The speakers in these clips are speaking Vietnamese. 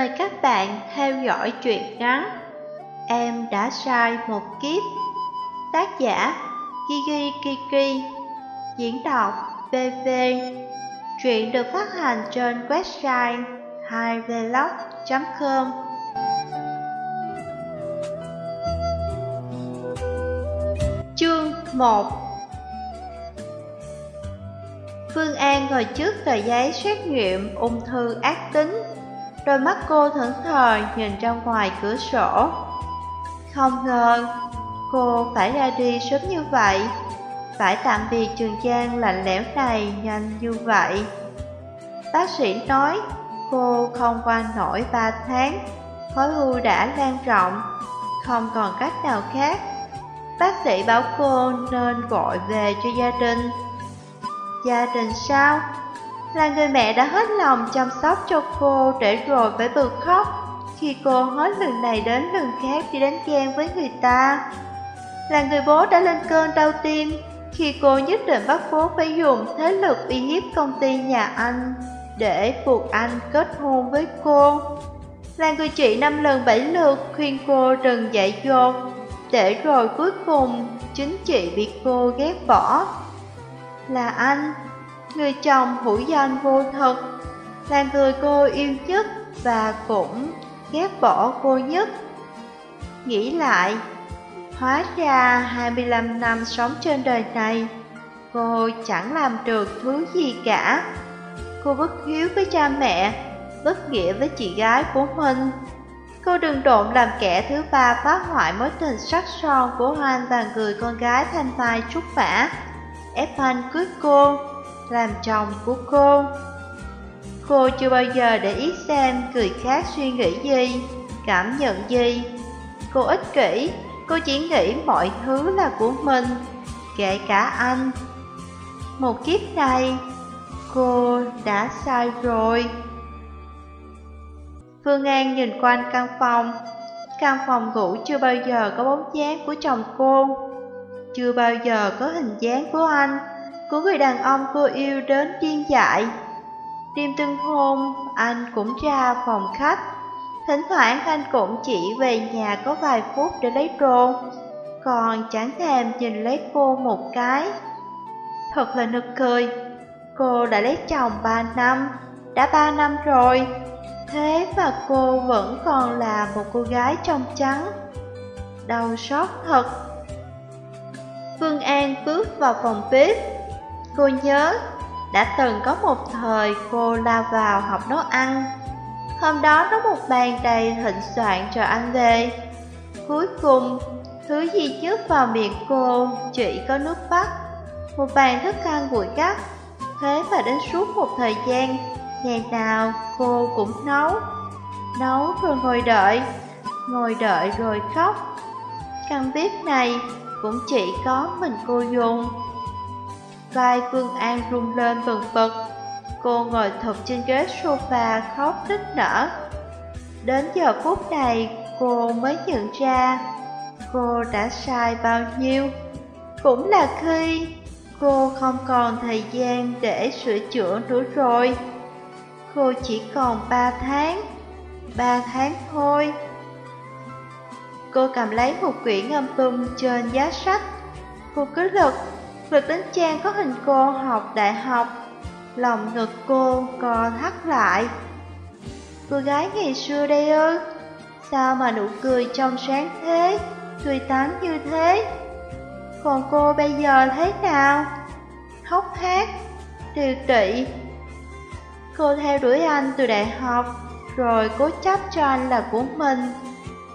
Mời các bạn theo dõi truyện ngắn Em đã sai một kiếp. Tác giả Gigi Kiki. Diễn đọc BV Truyện được phát hành trên website 2vlog.com Chương 1 Phương An ngồi trước tờ giấy xét nghiệm ung thư ác tính. Đôi mắt cô thẫn thờ nhìn ra ngoài cửa sổ. Không ngờ cô phải ra đi sớm như vậy. Phải tạm biệt trường trang lạnh lẽo này nhanh như vậy. Bác sĩ nói, cô không qua nổi 3 tháng, Khói u đã lan rộng, Không còn cách nào khác. Bác sĩ bảo cô nên gọi về cho gia đình. Gia đình sao? Là người mẹ đã hết lòng chăm sóc cho cô để rồi phải bực khóc. Khi cô hết lần này đến lần khác đi đánh ghen với người ta, Là người bố đã lên cơn đau tim. Khi cô nhất định bắt bố phải dùng thế lực uy hiếp công ty nhà anh Để buộc anh kết hôn với cô. Là người chị năm lần bảy lượt khuyên cô đừng dạy dột, Để rồi cuối cùng chính chị bị cô ghét bỏ. Là anh Người chồng hữu danh vô thực, Là người cô yêu nhất Và cũng ghét bỏ cô nhất. Nghĩ lại, Hóa ra 25 năm sống trên đời này, Cô chẳng làm được thứ gì cả. Cô bất hiếu với cha mẹ, Bất nghĩa với chị gái của mình. Cô đừng độn làm kẻ thứ ba phá hoại mối tình sắc son của Hoan và người con gái thanh mai trúc mã. Ép anh cưới cô làm chồng của cô. Cô chưa bao giờ để ý xem người khác suy nghĩ gì, cảm nhận gì. Cô ích kỷ, cô chỉ nghĩ mọi thứ là của mình, kể cả anh. Một kiếp này, cô đã sai rồi. Phương An nhìn quanh căn phòng, căn phòng ngủ chưa bao giờ có bóng dáng của chồng cô, chưa bao giờ có hình dáng của anh của người đàn ông cô yêu đến điên dại. Đêm tân hôn, anh cũng ra phòng khách. Thỉnh thoảng anh cũng chỉ về nhà có vài phút để lấy đồ, còn chẳng thèm nhìn lấy cô một cái. Thật là nực cười, cô đã lấy chồng ba năm, đã ba năm rồi, thế mà cô vẫn còn là một cô gái trong trắng. Đau xót thật. Phương An bước vào phòng bếp, Cô nhớ, đã từng có một thời cô lao vào học nấu ăn. Hôm đó có một bàn đầy thịnh soạn cho anh về. Cuối cùng, thứ gì trước vào miệng cô chỉ có nước vắt Một bàn thức ăn nguội cắt Thế mà đến suốt một thời gian, ngày nào cô cũng nấu. Nấu rồi ngồi đợi, ngồi đợi rồi khóc. Căn bếp này cũng chỉ có mình cô dùng. Vai Phương An rung lên bần bật. Cô ngồi thật trên ghế sofa khóc nức nở. Đến giờ phút này, cô mới nhận ra Cô đã sai bao nhiêu. Cũng là khi cô không còn thời gian để sửa chữa nữa rồi. Cô chỉ còn 3 tháng 3 tháng thôi. Cô cầm lấy một quyển âm tung trên giá sách. Cô cứ lật Việc đến trang có hình cô học đại học, Lòng ngực cô co thắt lại. Cô gái ngày xưa đây ư, Sao mà nụ cười trong sáng thế, Tươi tắn như thế? Còn cô bây giờ thế nào? Hốc hát Tiêu tị Cô theo đuổi anh từ đại học, Rồi cố chấp cho anh là của mình.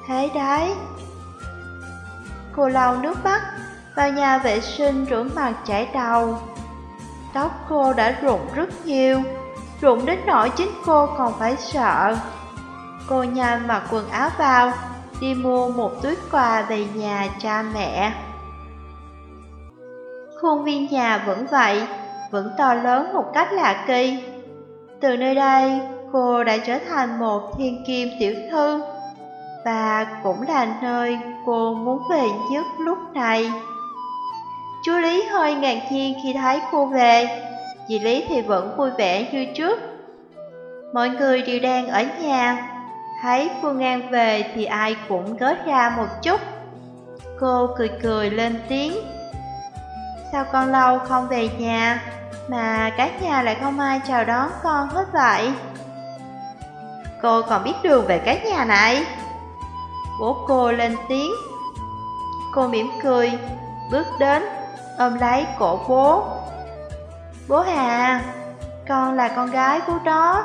Thế đấy. Cô lau nước mắt vào nhà vệ sinh rửa mặt chải đầu. Tóc cô đã rụng rất nhiều, rụng đến nỗi chính cô còn phải sợ. Cô nhanh mặc quần áo vào, đi mua một túi quà về nhà cha mẹ. Khuôn viên nhà vẫn vậy, vẫn to lớn một cách lạ kỳ. Từ nơi đây, cô đã trở thành một thiên kim tiểu thư, và cũng là nơi cô muốn về nhất lúc này. Hơi ngạc nhiên khi thấy cô về, dì Lý thì vẫn vui vẻ như trước. Mọi người đều đang ở nhà, Thấy Phương An về thì ai cũng gớt ra một chút. Cô cười cười lên tiếng. Sao con lâu không về nhà, mà cả nhà lại không ai chào đón con hết vậy? Cô còn biết đường về cái nhà này? Bố cô lên tiếng. Cô mỉm cười, bước đến, ôm lấy cổ bố. Bố Hà, con là con gái của đó,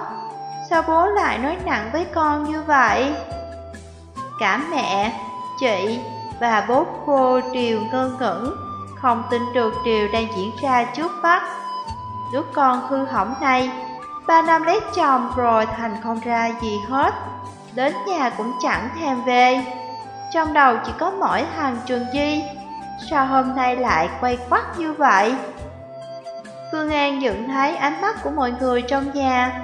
sao bố lại nói nặng với con như vậy? Cả mẹ, chị và bố cô đều ngơ ngẩn, không tin được điều đang diễn ra trước mắt. Đứa con hư hỏng này, ba năm lấy chồng rồi thành không ra gì hết, đến nhà cũng chẳng thèm về. Trong đầu chỉ có mỗi thằng Trường Di, sao hôm nay lại quay quắt như vậy? Phương An nhận thấy ánh mắt của mọi người trong nhà,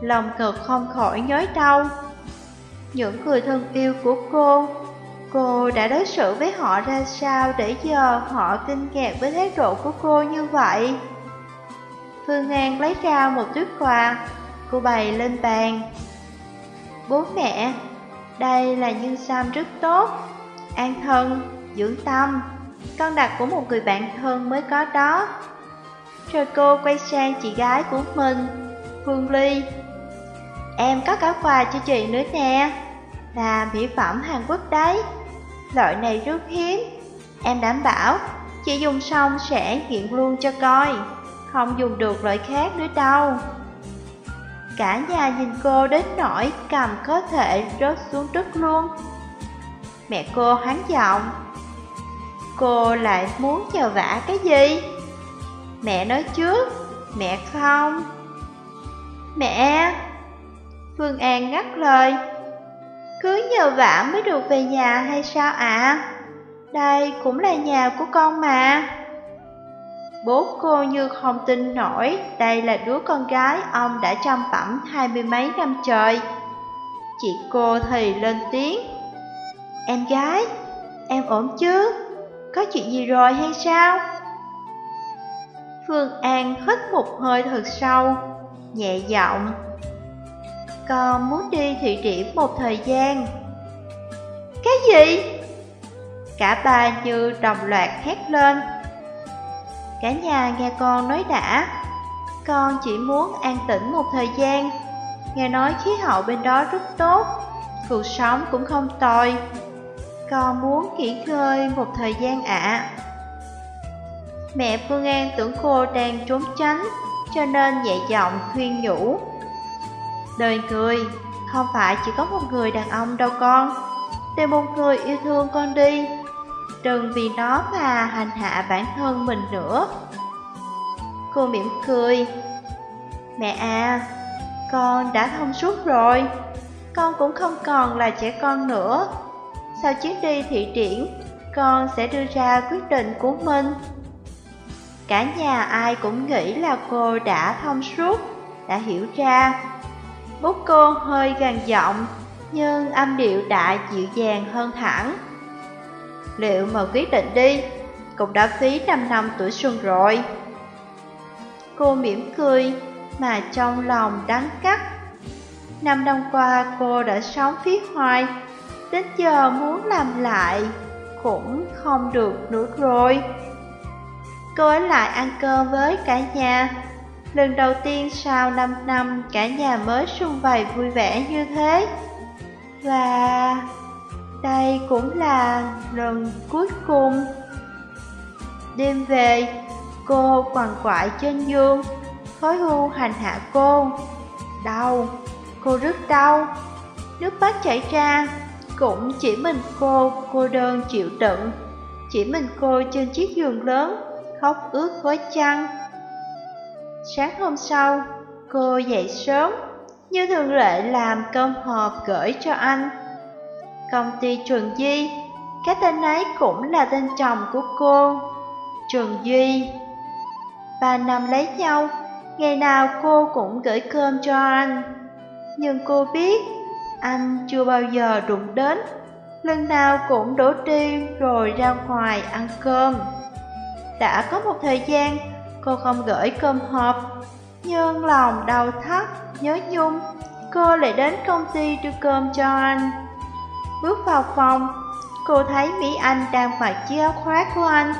lòng cực không khỏi nhói đau. Những người thân yêu của cô, cô đã đối xử với họ ra sao để giờ họ kinh ngạc với thái độ của cô như vậy? Phương An lấy ra một túi quà, cô bày lên bàn. Bố mẹ, đây là nhân xăm rất tốt, an thân, dưỡng tâm, con đặt của một người bạn thân mới có đó. Rồi cô quay sang chị gái của mình, Phương Ly. Em có cả quà cho chị nữa nè, là mỹ phẩm Hàn Quốc đấy. Loại này rất hiếm, em đảm bảo chị dùng xong sẽ hiện luôn cho coi, không dùng được loại khác nữa đâu. Cả nhà nhìn cô đến nỗi cầm có thể rớt xuống đất luôn. Mẹ cô hắn giọng, cô lại muốn nhờ vả cái gì? Mẹ nói trước, mẹ không. Mẹ! Phương An ngắt lời. Cứ nhờ vả mới được về nhà hay sao ạ? À? Đây cũng là nhà của con mà. Bố cô như không tin nổi đây là đứa con gái ông đã chăm bẩm hai mươi mấy năm trời. Chị cô thì lên tiếng. Em gái, em ổn chứ? Có chuyện gì rồi hay sao? Phương An hít một hơi thật sâu, nhẹ giọng. Con muốn đi thị điểm một thời gian. Cái gì? Cả ba như đồng loạt hét lên. Cả nhà nghe con nói đã, con chỉ muốn an tĩnh một thời gian. Nghe nói khí hậu bên đó rất tốt, cuộc sống cũng không tồi. Con muốn nghỉ ngơi một thời gian ạ. Mẹ Phương An tưởng cô đang trốn tránh, cho nên nhẹ giọng khuyên nhủ. Đời người, không phải chỉ có một người đàn ông đâu con. Tìm một người yêu thương con đi, đừng vì nó mà hành hạ bản thân mình nữa. Cô mỉm cười. Mẹ à, con đã thông suốt rồi, con cũng không còn là trẻ con nữa. Sau chuyến đi thị triển, con sẽ đưa ra quyết định của mình. Cả nhà ai cũng nghĩ là cô đã thông suốt, đã hiểu ra. Bố cô hơi gằn giọng, nhưng âm điệu đã dịu dàng hơn hẳn. Liệu mà quyết định đi, cũng đã phí 5 năm tuổi xuân rồi. Cô mỉm cười, mà trong lòng đắng cắt. Năm năm qua cô đã sống phía hoài, đến giờ muốn làm lại, cũng không được nữa rồi. Cô ấy lại ăn cơm với cả nhà. Lần đầu tiên sau 5 năm cả nhà mới sung vầy vui vẻ như thế. Và đây cũng là lần cuối cùng. Đêm về, cô quằn quại trên giường, khói hưu hành hạ cô. Đau, cô rất đau. Nước mắt chảy ra, cũng chỉ mình cô cô đơn chịu đựng. Chỉ mình cô trên chiếc giường lớn khóc ướt với chăn. Sáng hôm sau, cô dậy sớm, như thường lệ làm cơm hộp gửi cho anh. Công ty Trường Di, cái tên ấy cũng là tên chồng của cô, Trường Duy. Ba năm lấy nhau, ngày nào cô cũng gửi cơm cho anh. Nhưng cô biết, anh chưa bao giờ đụng đến, lần nào cũng đổ đi rồi ra ngoài ăn cơm. Đã có một thời gian, cô không gửi cơm hộp, nhưng lòng đau thắt, nhớ nhung, cô lại đến công ty đưa cơm cho anh. Bước vào phòng, cô thấy Mỹ Anh đang mặc chiếc áo khoác của anh.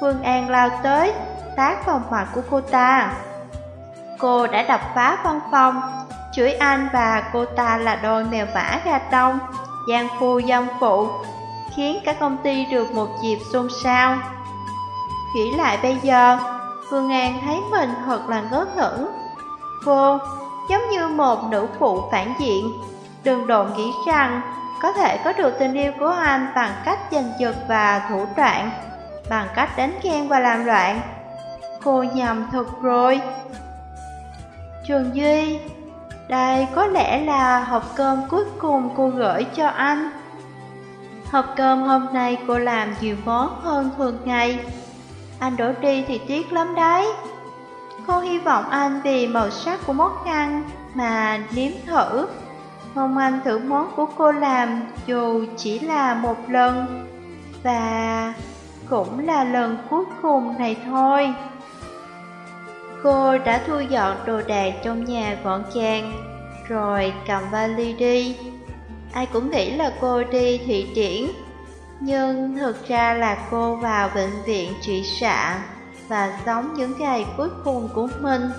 Phương An lao tới, tát vào mặt của cô ta. Cô đã đập phá văn phòng, chửi anh và cô ta là đôi mèo mã gà tông, gian phu dâm phụ, khiến cả công ty được một dịp xôn xao. Nghĩ lại bây giờ, Phương An thấy mình thật là ngớ ngẩn. Cô giống như một nữ phụ phản diện, đừng đồn nghĩ rằng có thể có được tình yêu của anh bằng cách giành giật và thủ đoạn, bằng cách đánh ghen và làm loạn. Cô nhầm thật rồi. Trường Duy, đây có lẽ là hộp cơm cuối cùng cô gửi cho anh. Hộp cơm hôm nay cô làm nhiều món hơn thường ngày. Anh đổ đi thì tiếc lắm đấy. Cô hy vọng anh vì màu sắc của món ăn mà nếm thử. Mong anh thử món của cô làm dù chỉ là một lần. Và cũng là lần cuối cùng này thôi. Cô đã thu dọn đồ đạc trong nhà gọn gàng, rồi cầm vali đi. Ai cũng nghĩ là cô đi thị triển, nhưng thực ra là cô vào bệnh viện trị xạ và sống những ngày cuối cùng của mình.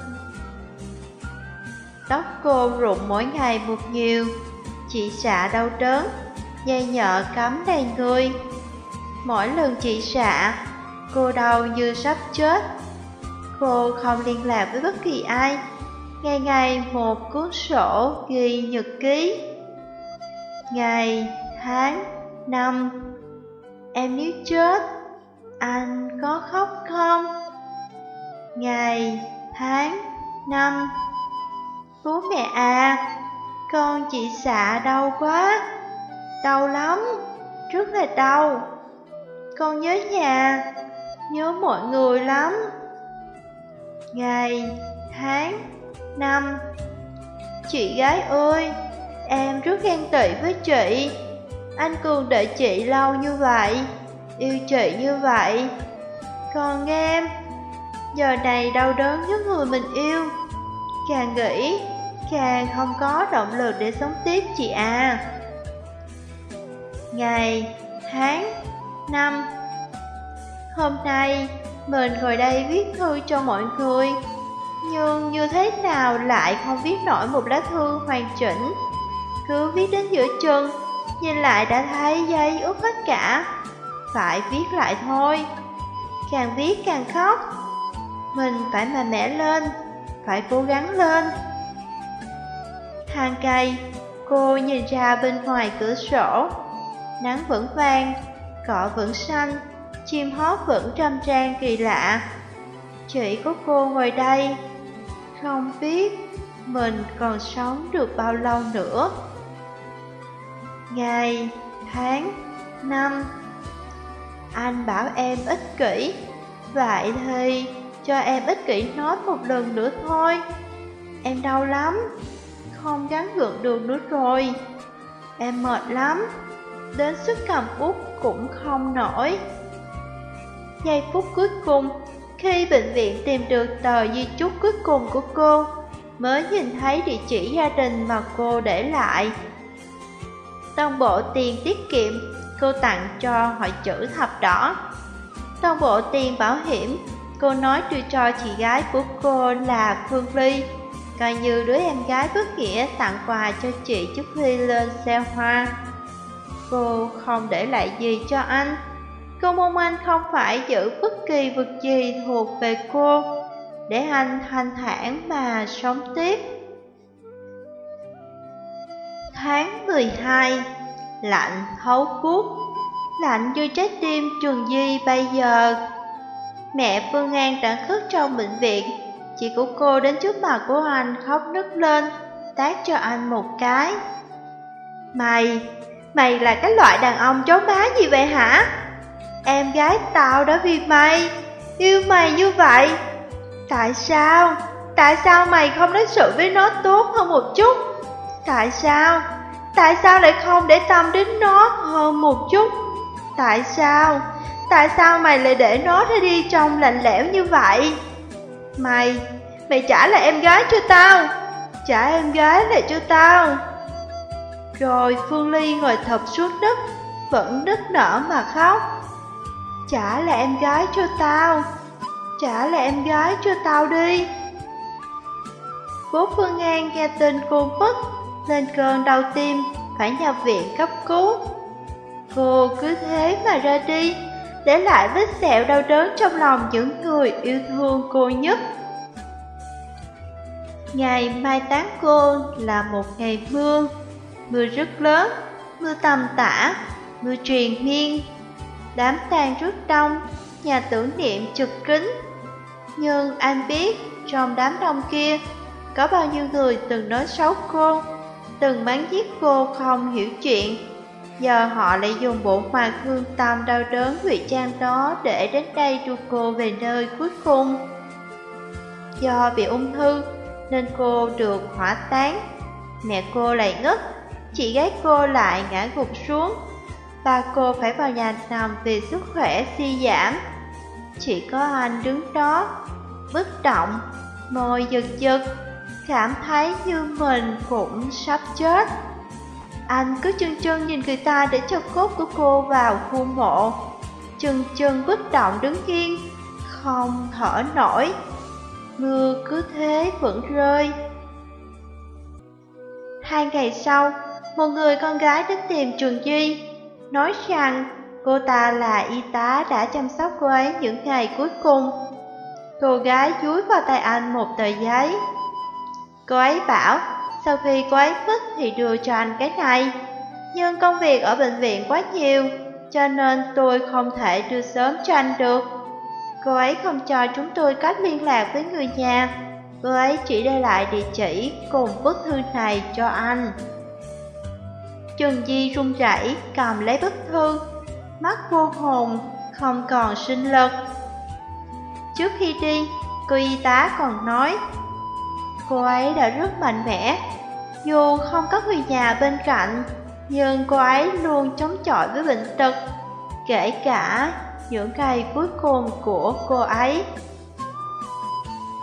Tóc cô rụng mỗi ngày một nhiều, chị xạ đau đớn, dây nhợ cắm đầy người. Mỗi lần chị xạ, cô đau như sắp chết Cô không liên lạc với bất kỳ ai. Ngày ngày một cuốn sổ ghi nhật ký. Ngày, tháng, năm Em nếu chết Anh có khóc không? Ngày, tháng, năm Bố mẹ à Con chị xạ đau quá Đau lắm Rất là đau. Con nhớ nhà Nhớ mọi người lắm ngày, tháng, năm. Chị gái ơi, em rất ghen tị với chị. Anh Cường đợi chị lâu như vậy, yêu chị như vậy. Còn em, giờ này đau đớn với người mình yêu. Càng nghĩ, càng không có động lực để sống tiếp chị à. Ngày, tháng, năm Hôm nay, mình ngồi đây viết thư cho mọi người, Nhưng như thế nào lại không viết nổi một lá thư hoàn chỉnh? Cứ viết đến giữa chừng, Nhìn lại đã thấy giấy ướt hết cả. Phải viết lại thôi, Càng viết càng khóc. Mình phải mà mẽ lên, Phải cố gắng lên. Hàng cây Cô nhìn ra bên ngoài cửa sổ, Nắng vẫn vàng, Cỏ vẫn xanh chim hót vẫn trăm trang kỳ lạ. Chỉ có cô ngồi đây, không biết mình còn sống được bao lâu nữa. Ngày, tháng, năm Anh bảo em ích kỷ, vậy thì cho em ích kỷ nói một lần nữa thôi. Em đau lắm, không gắn gượng được nữa rồi. Em mệt lắm, đến sức cầm bút cũng không nổi giây phút cuối cùng, khi bệnh viện tìm được tờ di chúc cuối cùng của cô, mới nhìn thấy địa chỉ gia đình mà cô để lại. Toàn bộ tiền tiết kiệm cô tặng cho hội chữ thập đỏ. Toàn bộ tiền bảo hiểm cô nói đưa cho chị gái của cô là Phương Ly, coi như đứa em gái bất nghĩa tặng quà cho chị trước khi lên xe hoa. Cô không để lại gì cho anh. Cô mong anh không phải giữ bất kỳ vật gì thuộc về cô Để anh thanh thản mà sống tiếp. Tháng 12 Lạnh thấu cút Lạnh như trái tim Trường Di bây giờ. Mẹ Phương An đã khất trong bệnh viện. Chị của cô đến trước mặt của anh khóc nức lên Tát cho anh một cái. Mày, mày là cái loại đàn ông chó má gì vậy hả? Em gái tao đã vì mày, yêu mày như vậy. Tại sao? Tại sao mày không đối xử với nó tốt hơn một chút? Tại sao? Tại sao lại không để tâm đến nó hơn một chút? Tại sao? Tại sao mày lại để nó ra đi trong lạnh lẽo như vậy? Mày, mày trả lại em gái cho tao. trả em gái lại cho tao. Rồi Phương Ly ngồi thập xuống đất, vẫn nức nở mà khóc. Trả lại em gái cho tao, trả lại em gái cho tao đi. Bố Phương An nghe tin cô mất, lên cơn đau tim, phải nhập viện cấp cứu. Cô cứ thế mà ra đi, để lại vết sẹo đau đớn trong lòng những người yêu thương cô nhất. Ngày mai táng cô là một ngày mưa, mưa rất lớn, mưa tầm tã, mưa truyền miên. Đám tang rất đông, nhà tưởng niệm chật kính. Nhưng anh biết trong đám đông kia có bao nhiêu người từng nói xấu cô, từng mắng giết cô không hiểu chuyện. Giờ họ lại dùng bộ mặt thương tâm đau đớn ngụy trang đó để đến đây đưa cô về nơi cuối cùng. Do bị ung thư nên cô được hỏa táng. Mẹ cô lại ngất, chị gái cô lại ngã gục xuống. Ba cô phải vào nhà nằm vì sức khỏe suy giảm. Chỉ có anh đứng đó, bất động, môi giật giật, cảm thấy như mình cũng sắp chết. Anh cứ chân chân nhìn người ta để cho cốt của cô vào khu mộ. Chân chân bất động đứng yên, không thở nổi. Mưa cứ thế vẫn rơi. Hai ngày sau, một người con gái đến tìm Trường Duy, nói rằng cô ta là y tá đã chăm sóc cô ấy những ngày cuối cùng. Cô gái dúi vào tay anh một tờ giấy. Cô ấy bảo sau khi cô ấy mất thì đưa cho anh cái này. Nhưng công việc ở bệnh viện quá nhiều, cho nên tôi không thể đưa sớm cho anh được. Cô ấy không cho chúng tôi cách liên lạc với người nhà. Cô ấy chỉ để lại địa chỉ cùng bức thư này cho anh. Trần Di run rẩy cầm lấy bức thư, mắt vô hồn, không còn sinh lực. Trước khi đi, cô y tá còn nói, cô ấy đã rất mạnh mẽ. Dù không có người nhà bên cạnh, nhưng cô ấy luôn chống chọi với bệnh tật, kể cả những ngày cuối cùng của cô ấy.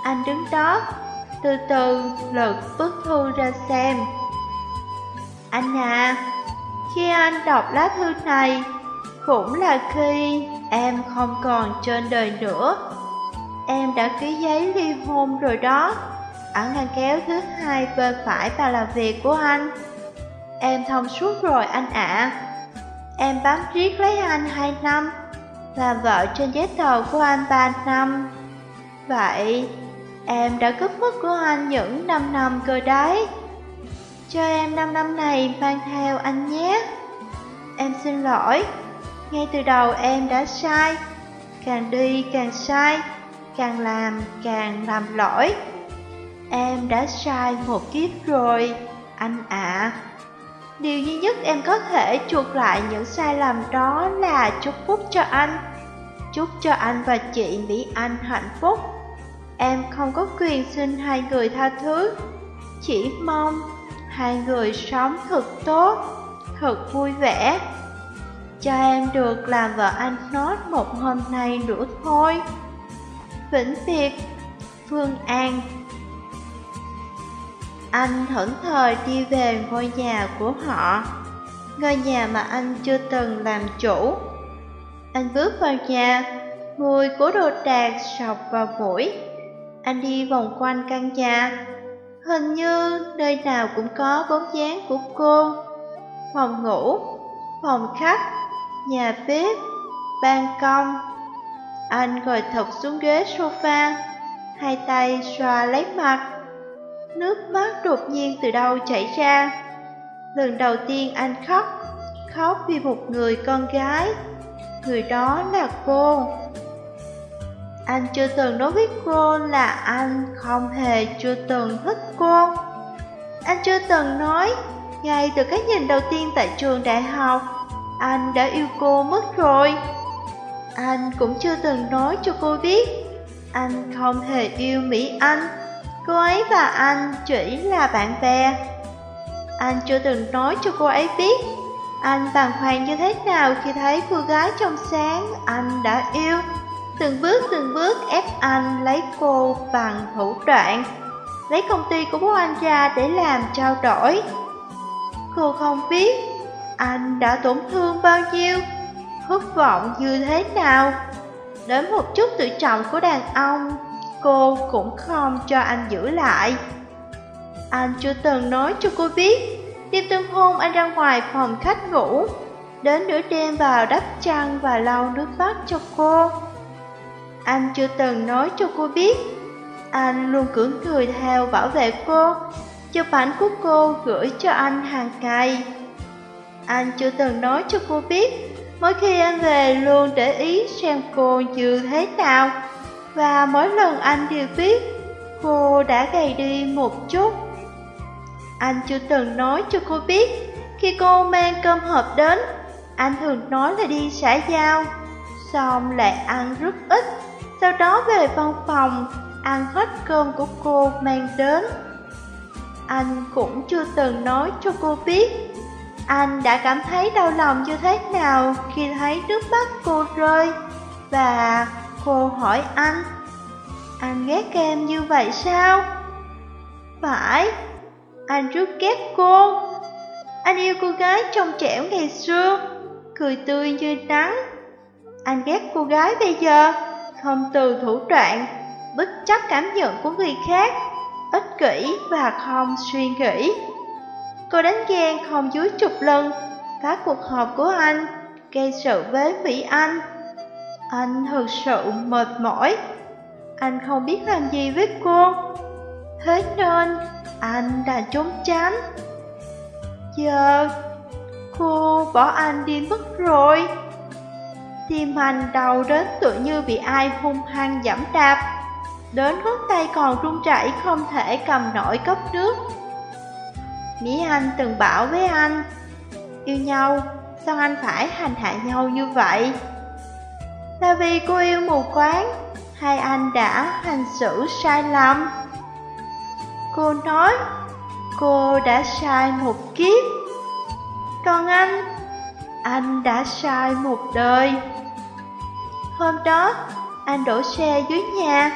Anh đứng đó, từ từ lật bức thư ra xem. Anh à, khi anh đọc lá thư này, cũng là khi em không còn trên đời nữa. Em đã ký giấy ly hôn rồi đó, ở ngăn kéo thứ hai bên phải bàn làm việc của anh. Em thông suốt rồi anh ạ. Em bám riết lấy anh hai năm làm vợ trên giấy tờ của anh ba năm. Vậy, em đã cướp mất của anh những năm năm cơ đấy. Cho em năm năm này mang theo anh nhé. Em xin lỗi, ngay từ đầu em đã sai, càng đi càng sai, càng làm càng làm lỗi. Em đã sai một kiếp rồi, anh ạ. Điều duy nhất em có thể chuộc lại những sai lầm đó là chúc phúc cho anh. Chúc cho anh và chị Mỹ Anh hạnh phúc. Em không có quyền xin hai người tha thứ. Chỉ mong hai người sống thật tốt, thật vui vẻ. Cho em được làm vợ anh nốt một hôm nay nữa thôi. Vĩnh Biệt, Phương An anh thẫn thờ đi về ngôi nhà của họ, ngôi nhà mà anh chưa từng làm chủ. Anh bước vào nhà, mùi của đồ đạc sọc vào mũi. Anh đi vòng quanh căn nhà, hình như nơi nào cũng có bóng dáng của cô. Phòng ngủ, phòng khách, nhà bếp, ban công. Anh ngồi thụp xuống ghế sofa, hai tay xoa lấy mặt Nước mắt đột nhiên từ đâu chảy ra Lần đầu tiên anh khóc Khóc vì một người con gái Người đó là cô anh chưa từng nói với cô là anh không hề chưa từng thích cô. Anh chưa từng nói, Ngay từ cái nhìn đầu tiên tại trường đại học, Anh đã yêu cô mất rồi. Anh cũng chưa từng nói cho cô biết, Anh không hề yêu Mỹ Anh. Cô ấy và anh chỉ là bạn bè. Anh chưa từng nói cho cô ấy biết, Anh bàng hoàng như thế nào khi thấy cô gái trong sáng anh đã yêu. Từng bước từng bước ép anh lấy cô bằng thủ đoạn lấy công ty của bố anh ra để làm trao đổi. Cô không biết anh đã tổn thương bao nhiêu, thất vọng như thế nào. Đến một chút tự trọng của đàn ông, cô cũng không cho anh giữ lại. Anh chưa từng nói cho cô biết, đêm tân hôn anh ra ngoài phòng khách ngủ, đến nửa đêm vào đắp chăn và lau nước mắt cho cô. Anh chưa từng nói cho cô biết, anh luôn cưỡng cười theo bảo vệ cô, chụp ảnh của cô gửi cho anh hàng ngày. Anh chưa từng nói cho cô biết, mỗi khi anh về luôn để ý xem cô như thế nào, và mỗi lần anh đều biết cô đã gầy đi một chút. Anh chưa từng nói cho cô biết, khi cô mang cơm hộp đến, anh thường nói là đi xã giao, xong lại ăn rất ít, sau đó về văn phòng, ăn hết cơm của cô mang đến. Anh cũng chưa từng nói cho cô biết, anh đã cảm thấy đau lòng như thế nào khi thấy nước mắt cô rơi, và cô hỏi anh, anh ghét em như vậy sao? Phải, anh rất ghét cô. Anh yêu cô gái trong trẻo ngày xưa, cười tươi như nắng. Anh ghét cô gái bây giờ, không từ thủ đoạn, bất chấp cảm nhận của người khác, ích kỷ và không suy nghĩ. Cô đánh ghen không dưới chục lần, phá cuộc họp của anh, gây sự với Mỹ Anh. Anh thực sự mệt mỏi, anh không biết làm gì với cô. Thế nên anh đã trốn tránh. Giờ cô bỏ anh đi mất rồi. Tim anh đau đến tự như bị ai hung hăng giảm đạp. Đến ngón tay còn run rẩy không thể cầm nổi cốc nước. Mỹ Anh từng bảo với anh, yêu nhau, sao anh phải hành hạ nhau như vậy? Là vì cô yêu mù quáng, hai anh đã hành xử sai lầm. Cô nói, cô đã sai một kiếp. Còn anh, anh đã sai một đời. Hôm đó, anh đổ xe dưới nhà,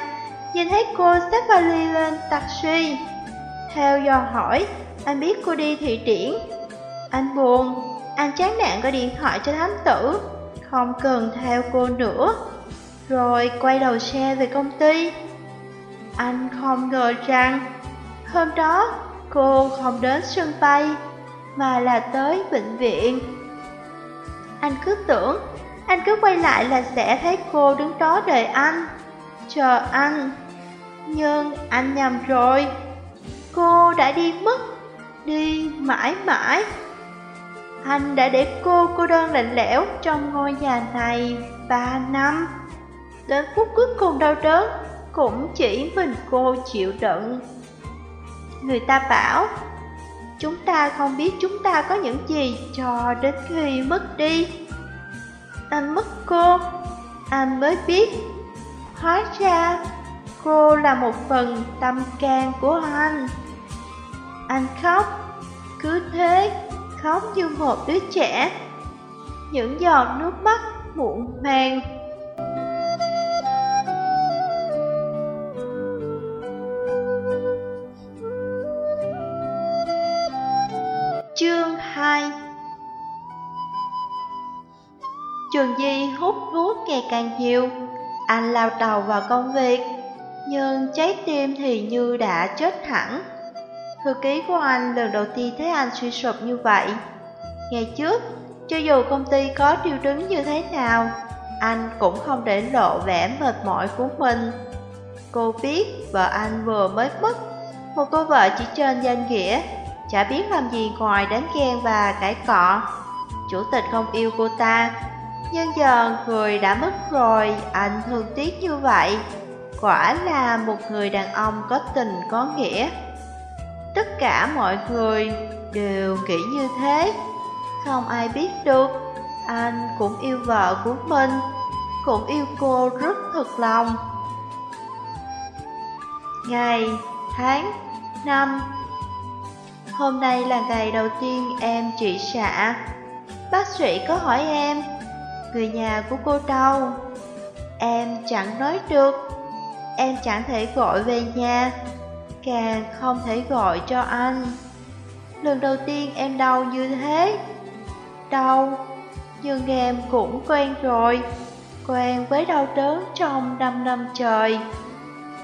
nhìn thấy cô xách vali lên taxi. Theo dò hỏi, anh biết cô đi thị điển. Anh buồn, anh chán nản gọi điện thoại cho thám tử, không cần theo cô nữa. Rồi quay đầu xe về công ty. Anh không ngờ rằng Hôm đó, cô không đến sân bay, mà là tới bệnh viện. Anh cứ tưởng, anh cứ quay lại là sẽ thấy cô đứng đó đợi anh, chờ anh. Nhưng anh nhầm rồi, cô đã đi mất, đi mãi mãi. Anh đã để cô cô đơn lạnh lẽo trong ngôi nhà này ba năm. Đến phút cuối cùng đau đớn, cũng chỉ mình cô chịu đựng. Người ta bảo, chúng ta không biết chúng ta có những gì cho đến khi mất đi. Anh mất cô, anh mới biết. Hóa ra, cô là một phần tâm can của anh. Anh khóc, cứ thế, khóc như một đứa trẻ. Những giọt nước mắt muộn màng Trường Di hút thuốc ngày càng nhiều. Anh lao đầu vào công việc Nhưng trái tim thì như đã chết hẳn. Thư ký của anh lần đầu tiên thấy anh suy sụp như vậy. Ngày trước, cho dù công ty có điều đứng như thế nào Anh cũng không để lộ vẻ mệt mỏi của mình. Cô biết vợ anh vừa mới mất Một cô vợ chỉ trên danh nghĩa Chả biết làm gì ngoài đánh ghen và cãi cọ. Chủ tịch không yêu cô ta nhưng giờ người đã mất rồi Anh thương tiếc như vậy. Quả là một người đàn ông có tình có nghĩa. Tất cả mọi người đều nghĩ như thế. Không ai biết được Anh cũng yêu vợ của mình Cũng yêu cô rất thật lòng. Ngày, tháng, năm. Hôm nay là ngày đầu tiên em trị xạ. Bác sĩ có hỏi em Người nhà của cô đâu Em chẳng nói được Em chẳng thể gọi về nhà càng không thể gọi cho anh. Lần đầu tiên em đau như thế. Đau, nhưng em cũng quen rồi, quen với đau đớn trong năm năm trời.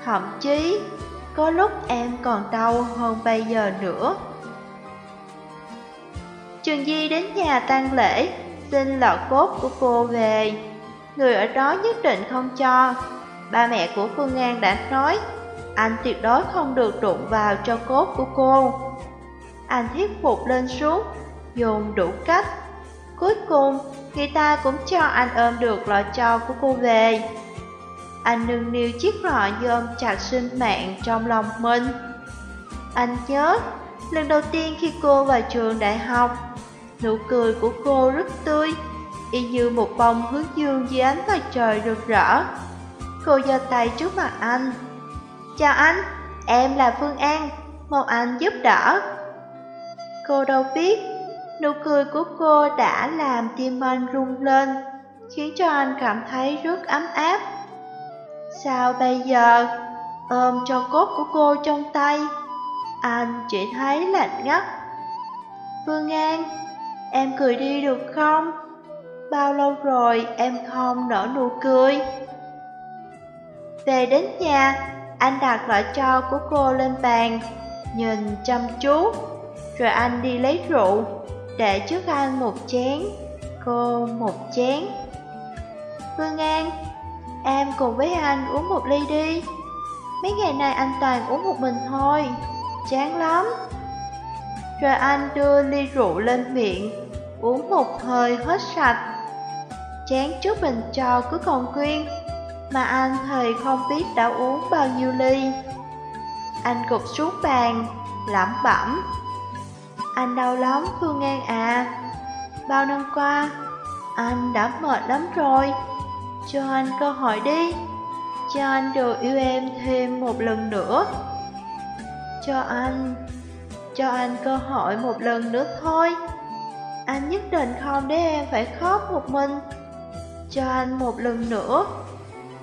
Thậm chí, có lúc em còn đau hơn bây giờ nữa. Trường Di đến nhà tang lễ, xin lọ cốt của cô về. Người ở đó nhất định không cho. Ba mẹ của Phương An đã nói, anh tuyệt đối không được đụng vào cho cốt của cô. Anh thuyết phục lên xuống, dùng đủ cách. Cuối cùng, người ta cũng cho anh ôm được lọ cho của cô về. Anh nâng niu chiếc lọ như ôm chặt sinh mạng trong lòng mình. Anh nhớ, lần đầu tiên khi cô vào trường đại học, nụ cười của cô rất tươi, y như một bông hướng dương dưới ánh mặt trời rực rỡ. Cô giơ tay trước mặt anh. Chào anh, em là Phương An, mong anh giúp đỡ. Cô đâu biết, nụ cười của cô đã làm tim anh rung lên, khiến cho anh cảm thấy rất ấm áp. Sao bây giờ, ôm cho cốt của cô trong tay, anh chỉ thấy lạnh ngắt. Phương An, em cười đi được không? Bao lâu rồi em không nở nụ cười? Về đến nhà, anh đặt loại cho của cô lên bàn, nhìn chăm chú, rồi anh đi lấy rượu, để trước anh một chén, cô một chén. Phương An, em cùng với anh uống một ly đi. Mấy ngày nay anh toàn uống một mình thôi, chán lắm. Rồi anh đưa ly rượu lên miệng, uống một hơi hết sạch. chén trước bình trò cứ còn quyên mà anh thì không biết đã uống bao nhiêu ly. Anh cục xuống bàn, lẩm bẩm. Anh đau lắm Phương An à. Bao năm qua, anh đã mệt lắm rồi. Cho anh cơ hội đi. Cho anh được yêu em thêm một lần nữa. Cho anh, cho anh cơ hội một lần nữa thôi. Anh nhất định không để em phải khóc một mình. Cho anh một lần nữa.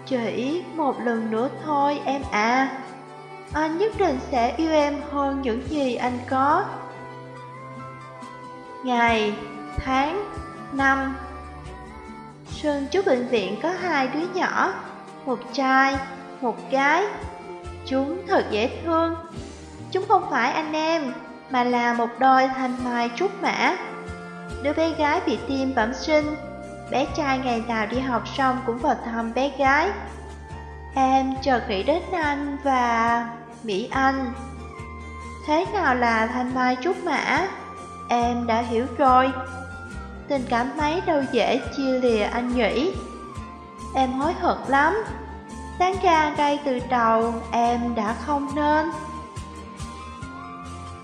Chỉ một lần nữa thôi em à. Anh nhất định sẽ yêu em hơn những gì anh có. Ngày, tháng, năm. Sơn chú bệnh viện có hai đứa nhỏ Một trai, một gái. Chúng thật dễ thương. Chúng không phải anh em Mà là một đôi thanh mai trúc mã. Đứa bé gái bị tim bẩm sinh. Bé trai ngày nào đi học xong cũng vào thăm bé gái. Em chợt nghĩ đến anh và Mỹ Anh. Thế nào là thanh mai trúc mã? Em đã hiểu rồi. Tình cảm mấy đâu dễ chia lìa anh nhỉ Em hối hận lắm. Đáng ra ngay từ đầu em đã không nên.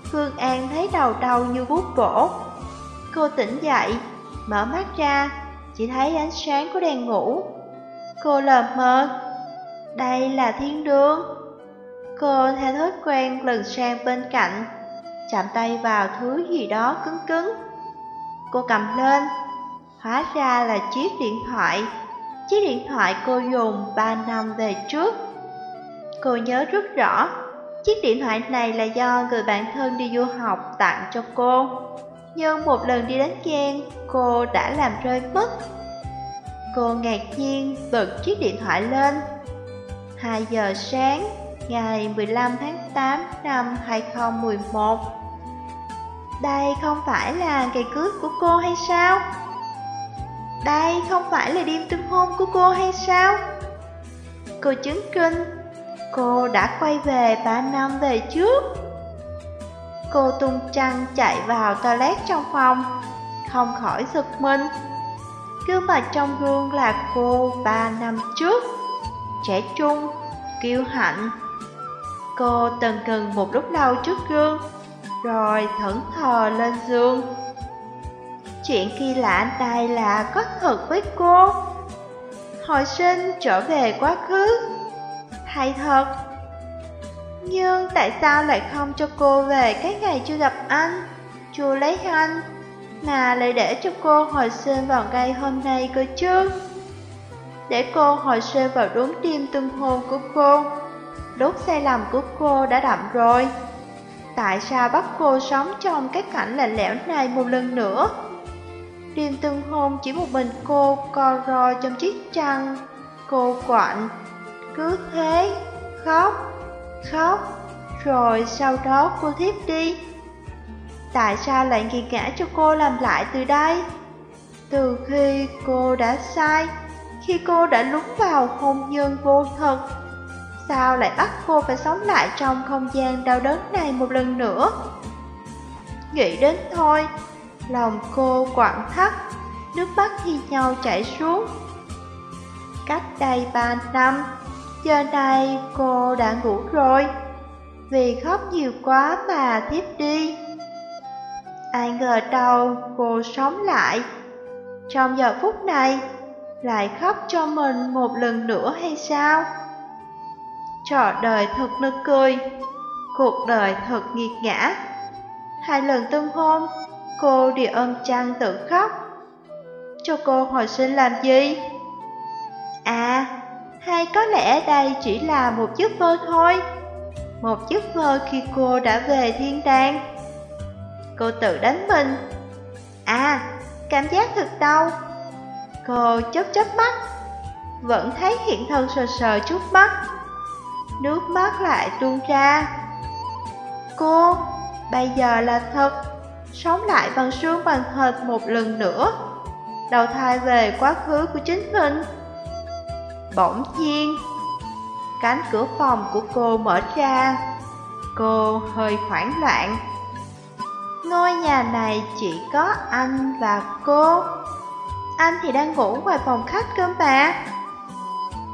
Phương An thấy đầu đau như bút bổ. Cô tỉnh dậy, mở mắt ra chỉ thấy ánh sáng của đèn ngủ. Cô lờ mờ, đây là thiên đường. Cô theo thói quen lần sang bên cạnh, chạm tay vào thứ gì đó cứng cứng. Cô cầm lên, hóa ra là chiếc điện thoại. Chiếc điện thoại cô dùng 3 năm về trước. Cô nhớ rất rõ, chiếc điện thoại này là do người bạn thân đi du học tặng cho cô. Nhưng một lần đi đánh ghen, cô đã làm rơi mất. Cô ngạc nhiên bật chiếc điện thoại lên. 2 giờ sáng, ngày 15 tháng 8 năm 2011. Đây không phải là ngày cưới của cô hay sao? Đây không phải là đêm tân hôn của cô hay sao? Cô chứng kinh, cô đã quay về 3 năm về trước. Cô tung trăng chạy vào toilet trong phòng, không khỏi giật mình. Gương mặt trong gương là cô ba năm trước, trẻ trung, kiêu hạnh. Cô từng cần một lúc lâu trước gương, rồi thẫn thờ lên giường. Chuyện khi lạ đây là có thật với cô. Hồi sinh trở về quá khứ, hay thật nhưng tại sao lại không cho cô về cái ngày chưa gặp anh, chưa lấy anh, mà lại để cho cô hồi sinh vào ngày hôm nay cơ chứ? Để cô hồi sinh vào đúng tim tương hôn của cô, đốt sai lầm của cô đã đậm rồi. Tại sao bắt cô sống trong cái cảnh lạnh lẽo này một lần nữa? Đêm tương hôn chỉ một mình cô co ro trong chiếc chăn. Cô quạnh Cứ thế Khóc. Khóc, Rồi sau đó cô thiếp đi. Tại sao lại nghiệt ngã cho cô làm lại từ đây? Từ khi cô đã sai, Khi cô đã lúng vào hôn nhân vô thật Sao lại bắt cô phải sống lại trong không gian đau đớn này một lần nữa? Nghĩ đến thôi, Lòng cô quặn thắt, Nước mắt thi nhau chảy xuống. Cách đây ba năm Giờ này cô đã ngủ rồi. Vì khóc nhiều quá mà thiếp đi. Ai ngờ đâu cô sống lại. Trong giờ phút này Lại khóc cho mình một lần nữa hay sao? Trò đời thật nực cười Cuộc đời thật nghiệt ngã. Hai lần tân hôn Cô địa ân trăng tự khóc. Cho cô hồi sinh làm gì? À, hay có lẽ đây chỉ là một giấc mơ thôi. Một giấc mơ khi cô đã về thiên đàng. Cô tự đánh mình. À, cảm giác thật đau. Cô chớp chớp mắt. Vẫn thấy hiện thân sờ sờ chút mắt. Nước mắt lại tuôn ra. Cô, bây giờ là thật. Sống lại bằng xương bằng thịt một lần nữa. Đầu thai về quá khứ của chính mình. Bỗng nhiên, Cánh cửa phòng của cô mở ra. Cô hơi hoảng loạn. Ngôi nhà này chỉ có anh và cô. Anh thì đang ngủ ngoài phòng khách cơ mà.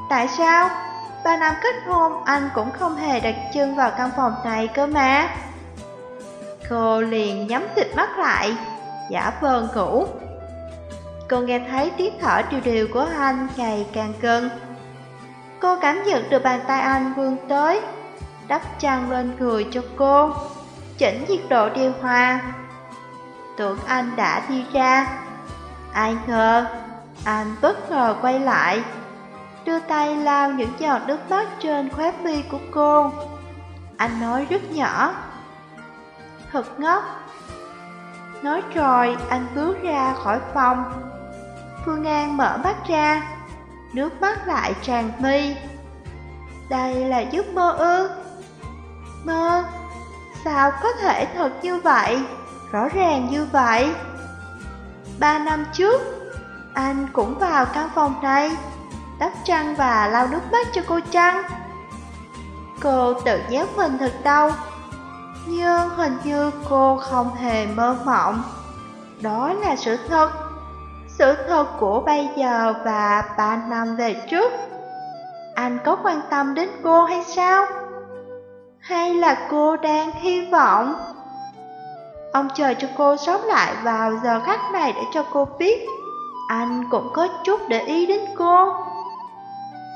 Tại sao? Ba năm kết hôn, anh cũng không hề đặt chân vào căn phòng này cơ mà. Cô liền nhắm thịt mắt lại, Giả vờ ngủ. Cô nghe thấy tiếng thở điều điều của anh ngày càng gần. Cô cảm nhận được bàn tay anh vươn tới, Đắp chăn lên người cho cô, Chỉnh nhiệt độ điều hòa. Tưởng anh đã đi ra. Ai ngờ, Anh bất ngờ quay lại, Đưa tay lao những giọt nước mắt trên khóe mi của cô. Anh nói rất nhỏ. Thật ngốc. Nói rồi, anh bước ra khỏi phòng. Phương An mở mắt ra. Nước mắt lại tràn mi. Đây là giấc mơ ư? Mơ? Sao có thể thật như vậy? Rõ ràng như vậy. Ba năm trước, Anh cũng vào căn phòng này, Đắp chăn và lau nước mắt cho cô trăng. Cô tự nhắc mình thật đau, Nhưng hình như cô không hề mơ mộng. Đó là sự thật. Sự thật của bây giờ và ba năm về trước Anh có quan tâm đến cô hay sao? Hay là cô đang hy vọng? Ông chờ cho cô sống lại vào giờ khắc này để cho cô biết Anh cũng có chút để ý đến cô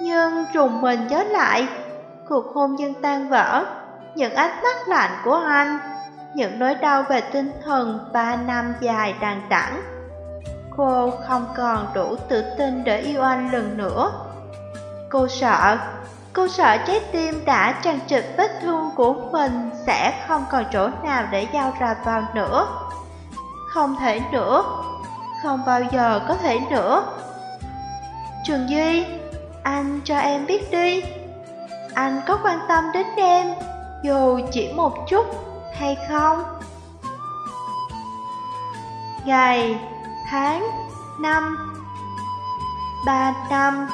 Nhưng trùng mình nhớ lại, Cuộc hôn nhân tan vỡ, Những ánh mắt lạnh của anh, Những nỗi đau về tinh thần ba năm dài đàn đẳng Cô không còn đủ tự tin để yêu anh lần nữa Cô sợ Cô sợ trái tim đã tràn trịch vết thương của mình sẽ không còn chỗ nào để giao ra vào nữa. Không thể nữa, không bao giờ có thể nữa. Trường Duy, anh cho em biết đi. Anh có quan tâm đến em, dù chỉ một chút hay không? Ngày, tháng, năm. Ba năm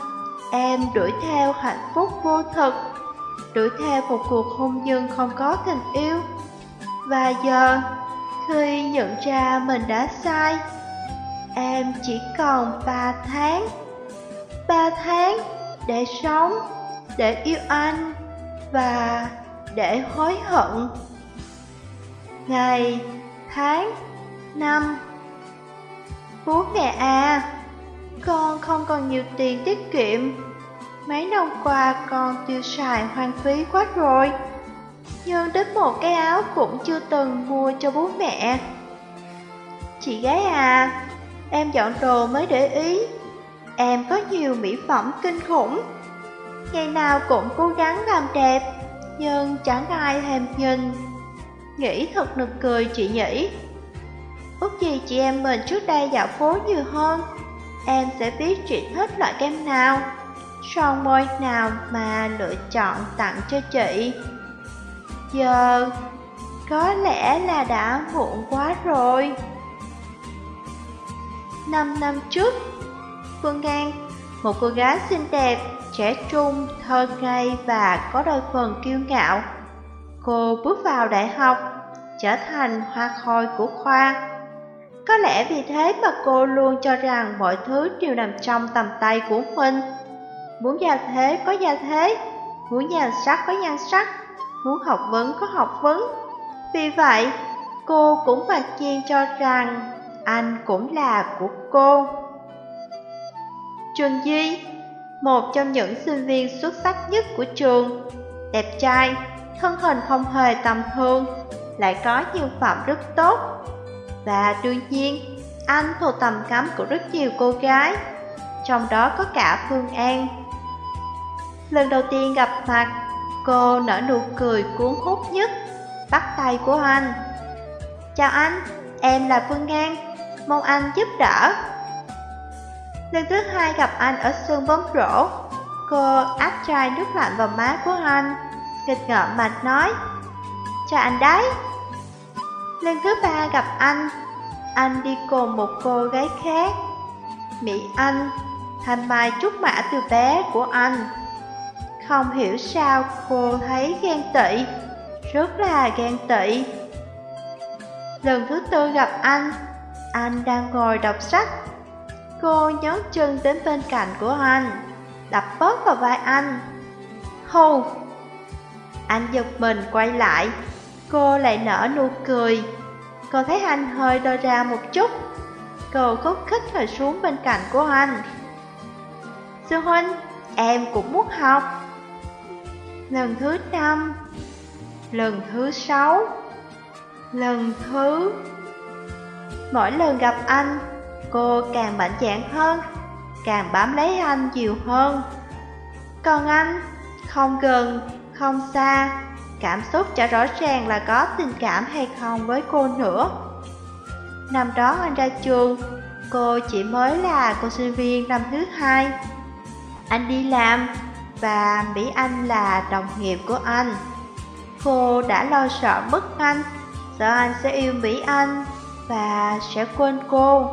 Em đuổi theo hạnh phúc vô thực. Đuổi theo một cuộc hôn nhân không có tình yêu. Và giờ, khi nhận ra mình đã sai Em chỉ còn ba tháng. Ba tháng để sống, để yêu anh Và để hối hận. Ngày, tháng, năm Bố mẹ à con không còn nhiều tiền tiết kiệm. Mấy năm qua con tiêu xài hoang phí quá rồi. Nhưng đến một cái áo cũng chưa từng mua cho bố mẹ. Chị gái à, em dọn đồ mới để ý. Em có nhiều mỹ phẩm kinh khủng. Ngày nào cũng cố gắng làm đẹp Nhưng chẳng ai thèm nhìn. Nghĩ thật nực cười chị nhỉ. Ước gì chị em mình trước đây dạo phố nhiều hơn? Em sẽ biết chị thích loại kem nào. Son môi nào mà lựa chọn tặng cho chị? Giờ có lẽ là đã muộn quá rồi. Năm năm trước Phương An, một cô gái xinh đẹp, trẻ trung, thơ ngây và có đôi phần kiêu ngạo. Cô bước vào đại học, trở thành hoa khôi của khoa có lẽ vì thế mà cô luôn cho rằng mọi thứ đều nằm trong tầm tay của mình. Muốn gia thế có gia thế, muốn nhan sắc có nhan sắc, muốn học vấn có học vấn. Vì vậy, cô cũng mặc nhiên cho rằng anh cũng là của cô. Trường Di, một trong những sinh viên xuất sắc nhất của trường, đẹp trai, thân hình không hề tầm thường, lại có nhiều phẩm rất tốt. Và đương nhiên, anh thuộc tầm cắm của rất nhiều cô gái, trong đó có cả Phương An. Lần đầu tiên gặp mặt, cô nở nụ cười cuốn hút nhất, bắt tay của anh. Chào anh, em là Phương An, mong anh giúp đỡ. Lần thứ hai gặp anh ở sân bóng rổ, cô áp chai nước lạnh vào má của anh, nghịch ngợm mạch nói, Chào anh đấy. Lần thứ ba gặp anh, anh đi cùng một cô gái khác. Mỹ Anh, thanh mai trúc mã từ bé của anh. Không hiểu sao cô thấy ghen tị, rất là ghen tị. Lần thứ tư gặp anh, anh đang ngồi đọc sách. Cô nhón chân đến bên cạnh của anh, đập bóp vào vai anh. Hù! Anh giật mình quay lại, cô lại nở nụ cười. Cô thấy anh hơi đôi ra một chút. Cô khúc khích rồi xuống bên cạnh của anh. Sư huynh, em cũng muốn học. Lần thứ năm. Lần thứ sáu. Lần thứ Mỗi lần gặp anh Cô càng mạnh dạn hơn Càng bám lấy anh nhiều hơn. Còn anh Không gần, không xa Cảm xúc chả rõ ràng là có tình cảm hay không với cô nữa. Năm đó anh ra trường, cô chỉ mới là cô sinh viên năm thứ hai. Anh đi làm và Mỹ Anh là đồng nghiệp của anh. Cô đã lo sợ mất anh, sợ anh sẽ yêu Mỹ Anh và sẽ quên cô.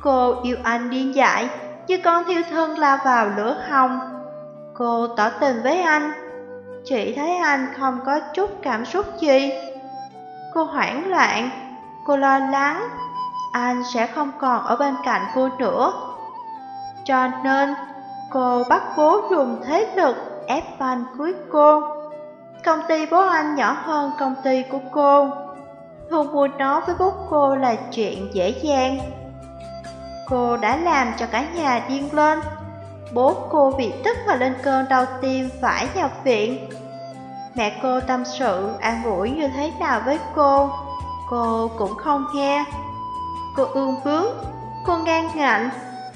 Cô yêu anh điên dại như con thiêu thân lao vào lửa hồng. Cô tỏ tình với anh Chị thấy anh không có chút cảm xúc gì. Cô hoảng loạn, Cô lo lắng, Anh sẽ không còn ở bên cạnh cô nữa. Cho nên, cô bắt bố dùng thế lực ép anh cưới cô. Công ty bố anh nhỏ hơn công ty của cô. Thu mua nó với bố cô là chuyện dễ dàng. Cô đã làm cho cả nhà điên lên. Bố cô bị tức và lên cơn đau tim phải nhập viện. Mẹ cô tâm sự an ủi như thế nào với cô Cô cũng không nghe. Cô ương bướng, Cô ngang ngạnh,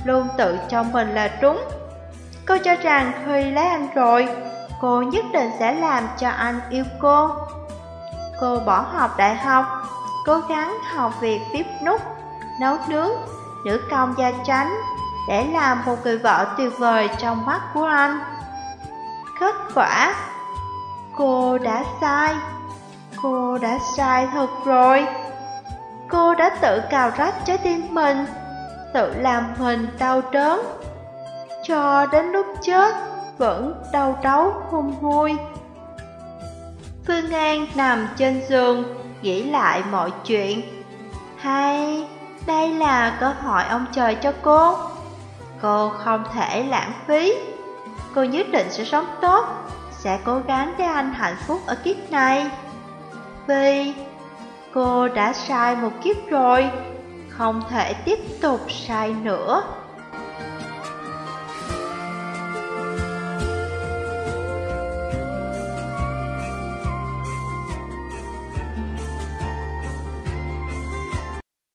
Luôn tự cho mình là trúng Cô cho rằng khi lấy anh rồi, Cô nhất định sẽ làm cho anh yêu cô. Cô bỏ học đại học, Cố gắng học việc tiếp nút, Nấu nướng Nữ công gia chánh để làm một người vợ tuyệt vời trong mắt của anh. Kết quả, cô đã sai, cô đã sai thật rồi. Cô đã tự cào rách trái tim mình, tự làm mình đau đớn. Cho đến lúc chết, vẫn đau đớn hung hôi. Phương An nằm trên giường, nghĩ lại mọi chuyện. Hay đây là cơ hội ông trời cho cô? Cô không thể lãng phí. Cô nhất định sẽ sống tốt, Sẽ cố gắng để anh hạnh phúc ở kiếp này. Vì cô đã sai một kiếp rồi, Không thể tiếp tục sai nữa.